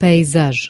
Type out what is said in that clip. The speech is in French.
paysage.